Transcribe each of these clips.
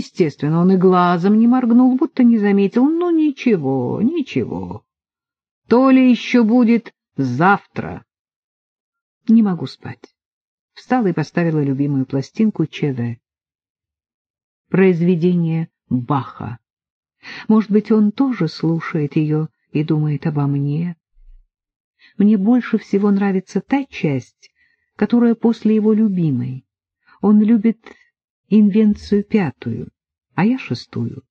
Естественно, он и глазом не моргнул, будто не заметил. Ну, ничего, ничего. То ли еще будет завтра. Не могу спать. Встала и поставила любимую пластинку ЧВ. Произведение Баха. Может быть, он тоже слушает ее и думает обо мне. Мне больше всего нравится та часть, которая после его любимой. Он любит инвенцию пятую, а я шестую.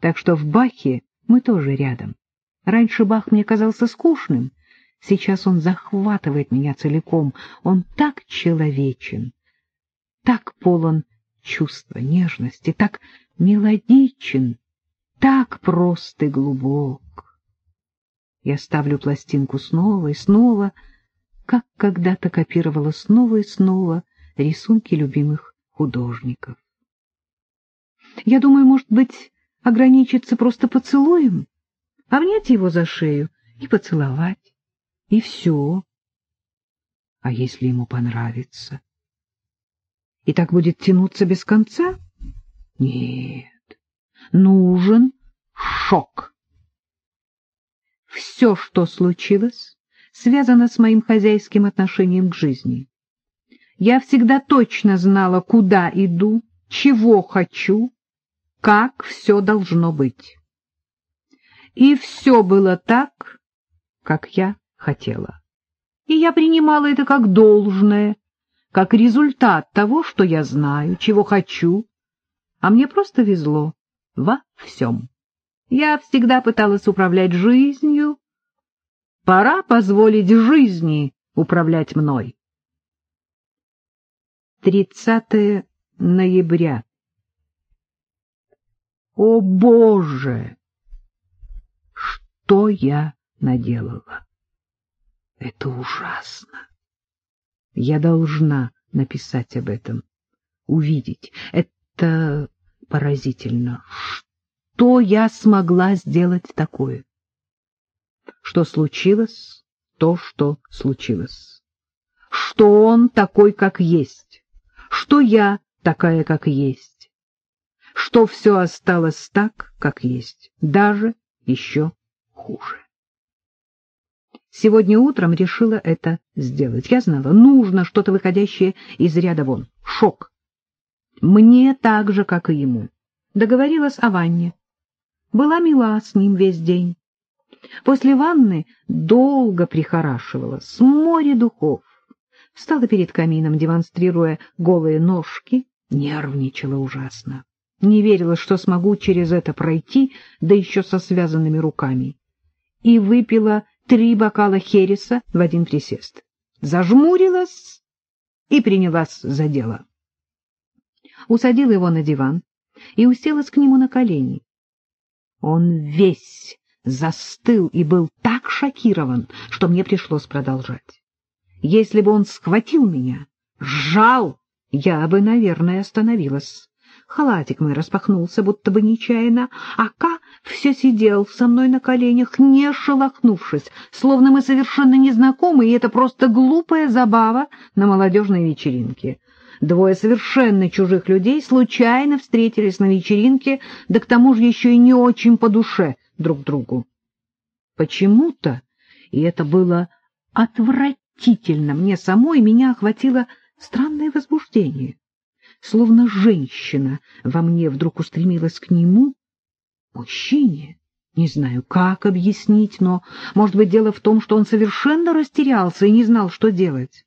Так что в Бахе мы тоже рядом. Раньше Бах мне казался скучным, сейчас он захватывает меня целиком. Он так человечен, так полон чувства, нежности, так мелодичен, так прост и глубок. Я ставлю пластинку снова и снова, как когда-то копировала снова и снова рисунки любимых художников. Я думаю, может быть, ограничиться просто поцелуем, обнять его за шею и поцеловать, и все. А если ему понравится? И так будет тянуться без конца? Нет, нужен шок. Все, что случилось, связано с моим хозяйским отношением к жизни. Я всегда точно знала, куда иду, чего хочу, как все должно быть. И все было так, как я хотела. И я принимала это как должное, как результат того, что я знаю, чего хочу, а мне просто везло во всем. Я всегда пыталась управлять жизнью. Пора позволить жизни управлять мной. 30 ноября. О, Боже! Что я наделала? Это ужасно. Я должна написать об этом, увидеть. Это поразительно. Что я смогла сделать такое? Что случилось, то, что случилось. Что он такой, как есть. Что я такая, как есть. Что все осталось так, как есть. Даже еще хуже. Сегодня утром решила это сделать. Я знала, нужно что-то выходящее из ряда вон. Шок. Мне так же, как и ему. Договорилась о ванне. Была мила с ним весь день. После ванны долго прихорашивала, с море духов. Встала перед камином, демонстрируя голые ножки, нервничала ужасно. Не верила, что смогу через это пройти, да еще со связанными руками. И выпила три бокала хереса в один присест. Зажмурилась и принялась за дело усадила его на диван и уселась к нему на колени. Он весь застыл и был так шокирован, что мне пришлось продолжать. Если бы он схватил меня, сжал, я бы, наверное, остановилась. Халатик мой распахнулся, будто бы нечаянно, а Ка все сидел со мной на коленях, не шелохнувшись, словно мы совершенно незнакомы, и это просто глупая забава на молодежной вечеринке. Двое совершенно чужих людей случайно встретились на вечеринке, да к тому же еще и не очень по душе друг другу. Почему-то, и это было отвратительно мне самой, меня охватило странное возбуждение. Словно женщина во мне вдруг устремилась к нему, мужчине. Не знаю, как объяснить, но, может быть, дело в том, что он совершенно растерялся и не знал, что делать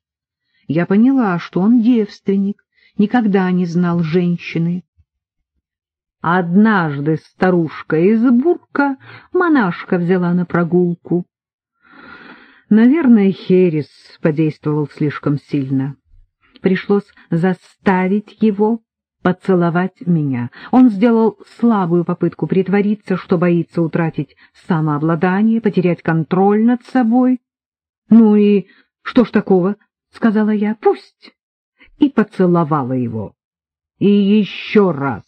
я поняла, что он девственник, никогда не знал женщины. Однажды старушка из Бурка монашка взяла на прогулку. Наверное, Херес подействовал слишком сильно. Пришлось заставить его поцеловать меня. Он сделал слабую попытку притвориться, что боится утратить самообладание, потерять контроль над собой. Ну и что ж такого? — сказала я, — пусть, и поцеловала его. И еще раз.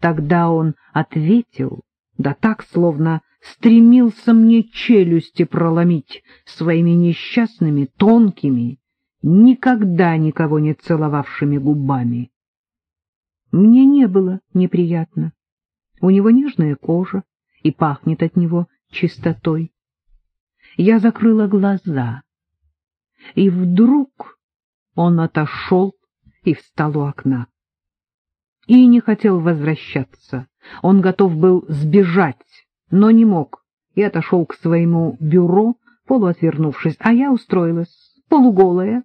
Тогда он ответил, да так, словно стремился мне челюсти проломить своими несчастными, тонкими, никогда никого не целовавшими губами. Мне не было неприятно. У него нежная кожа, и пахнет от него чистотой. Я закрыла глаза, и вдруг он отошел и встал у окна. И не хотел возвращаться. Он готов был сбежать, но не мог, и отошел к своему бюро, полуотвернувшись, а я устроилась, полуголая,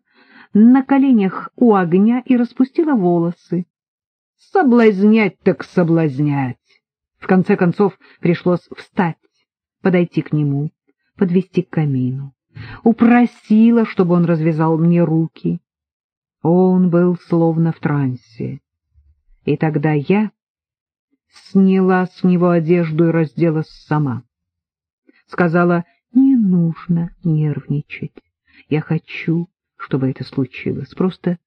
на коленях у огня и распустила волосы. Соблазнять так соблазнять. В конце концов пришлось встать, подойти к нему, подвести к камину. Упросила, чтобы он развязал мне руки. Он был словно в трансе. И тогда я сняла с него одежду и разделась сама. Сказала, не нужно нервничать. Я хочу, чтобы это случилось. Просто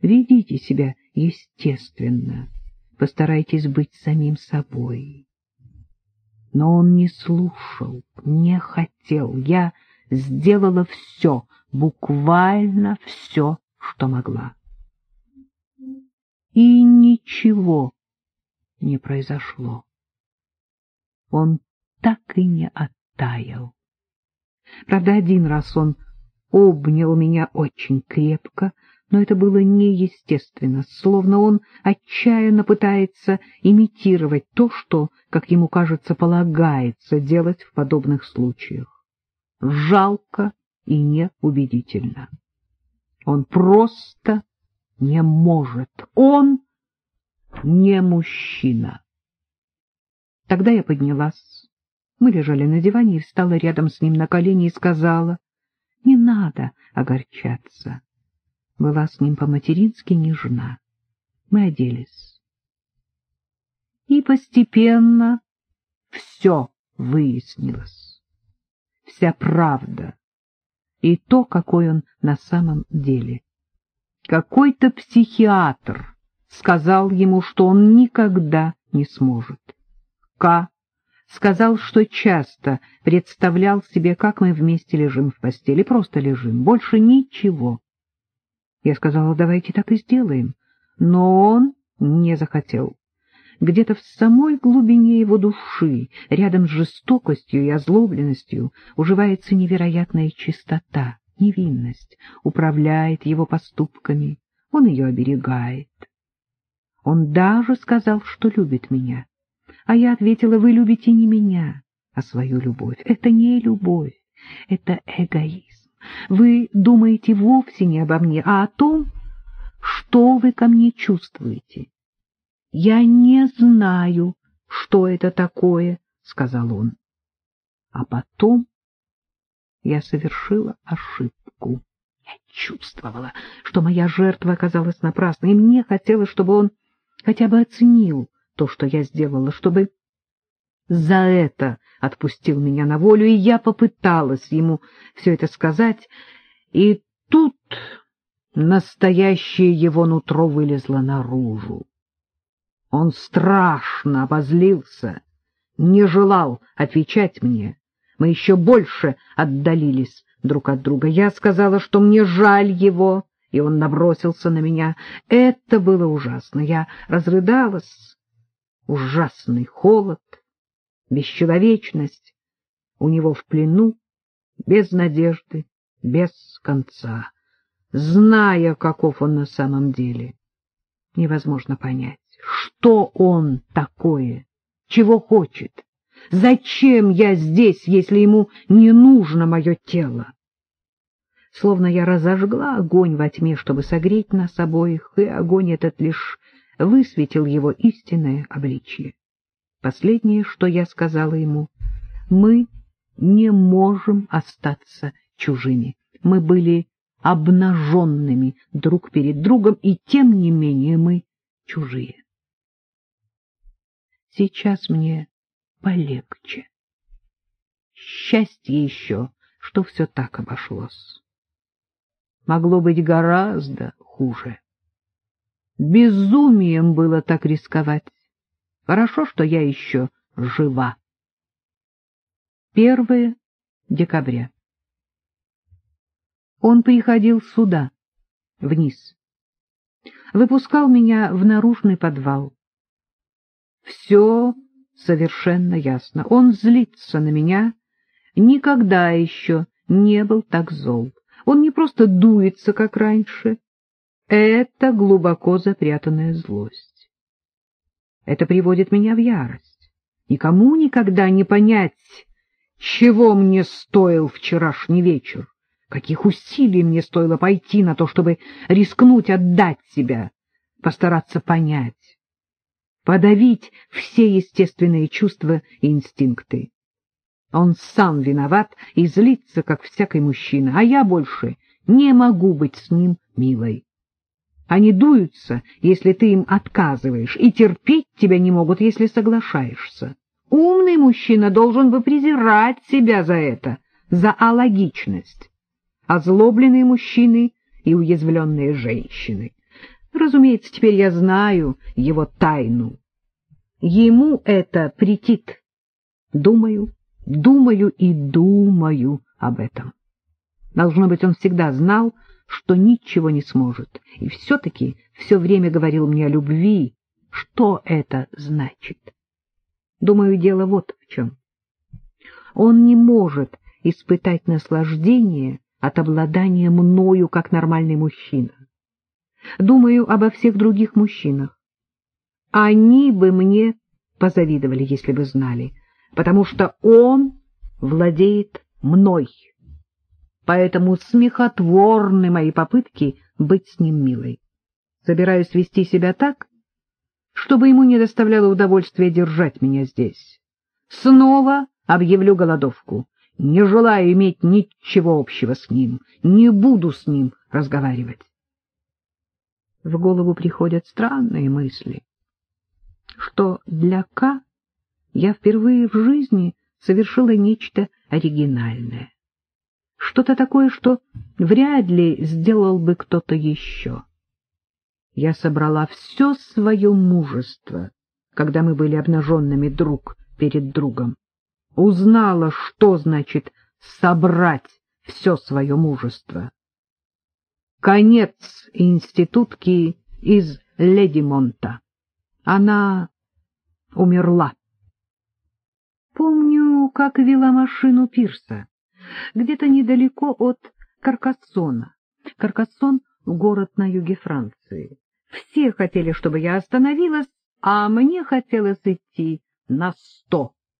ведите себя естественно. Постарайтесь быть самим собой. Но он не слушал, не хотел. Я сделала все, буквально все, что могла. И ничего не произошло. Он так и не оттаял. Правда, один раз он обнял меня очень крепко, но это было неестественно, словно он отчаянно пытается имитировать то, что, как ему кажется, полагается делать в подобных случаях. Жалко и неубедительно. Он просто не может. Он не мужчина. Тогда я поднялась. Мы лежали на диване и встала рядом с ним на колени и сказала, «Не надо огорчаться» была с ним по-матерински нежна. Мы оделись. И постепенно все выяснилось. Вся правда и то, какой он на самом деле. Какой-то психиатр сказал ему, что он никогда не сможет. К. сказал, что часто представлял себе, как мы вместе лежим в постели, просто лежим, больше ничего. Я сказала, давайте так и сделаем. Но он не захотел. Где-то в самой глубине его души, рядом с жестокостью и озлобленностью, уживается невероятная чистота, невинность, управляет его поступками, он ее оберегает. Он даже сказал, что любит меня. А я ответила, вы любите не меня, а свою любовь. Это не любовь, это эгоизм. Вы думаете вовсе не обо мне, а о том, что вы ко мне чувствуете. — Я не знаю, что это такое, — сказал он. А потом я совершила ошибку. Я чувствовала, что моя жертва оказалась напрасной, и мне хотелось, чтобы он хотя бы оценил то, что я сделала, чтобы за это отпустил меня на волю, и я попыталась ему все это сказать, и тут настоящее его нутро вылезло наружу. Он страшно обозлился, не желал отвечать мне. Мы еще больше отдалились друг от друга. Я сказала, что мне жаль его, и он набросился на меня. Это было ужасно. Я разрыдалась. Ужасный холод бесчеловечность у него в плену, без надежды, без конца, зная, каков он на самом деле. Невозможно понять, что он такое, чего хочет, зачем я здесь, если ему не нужно мое тело. Словно я разожгла огонь во тьме, чтобы согреть нас обоих, и огонь этот лишь высветил его истинное обличье. Последнее, что я сказала ему, мы не можем остаться чужими. Мы были обнаженными друг перед другом, и тем не менее мы чужие. Сейчас мне полегче. Счастье еще, что все так обошлось. Могло быть гораздо хуже. Безумием было так рисковать. Хорошо, что я еще жива. 1 декабря. Он приходил сюда, вниз. выпускал меня в наружный подвал. Все совершенно ясно. Он злится на меня. Никогда еще не был так зол. Он не просто дуется, как раньше. Это глубоко запрятанная злость. Это приводит меня в ярость. Никому никогда не понять, чего мне стоил вчерашний вечер, каких усилий мне стоило пойти на то, чтобы рискнуть отдать себя, постараться понять подавить все естественные чувства и инстинкты. Он сам виноват и злится, как всякий мужчина, а я больше не могу быть с ним милой. Они дуются, если ты им отказываешь, и терпеть тебя не могут, если соглашаешься. Умный мужчина должен бы презирать себя за это, за алогичность. Озлобленные мужчины и уязвленные женщины. Разумеется, теперь я знаю его тайну. Ему это претит. Думаю, думаю и думаю об этом. Должно быть, он всегда знал, что ничего не сможет, и все-таки все время говорил мне о любви. Что это значит? Думаю, дело вот в чем. Он не может испытать наслаждение от обладания мною как нормальный мужчина. Думаю обо всех других мужчинах. Они бы мне позавидовали, если бы знали, потому что он владеет мной. Поэтому смехотворны мои попытки быть с ним милой. Собираюсь вести себя так, чтобы ему не доставляло удовольствия держать меня здесь. Снова объявлю голодовку. Не желаю иметь ничего общего с ним, не буду с ним разговаривать. В голову приходят странные мысли, что для К я впервые в жизни совершила нечто оригинальное. Что-то такое, что вряд ли сделал бы кто-то еще. Я собрала все свое мужество, когда мы были обнаженными друг перед другом. Узнала, что значит собрать все свое мужество. Конец институтки из Ледимонта. Она умерла. Как вела машину Пирса, где-то недалеко от Каркассона. Каркассон — город на юге Франции. Все хотели, чтобы я остановилась, а мне хотелось идти на сто.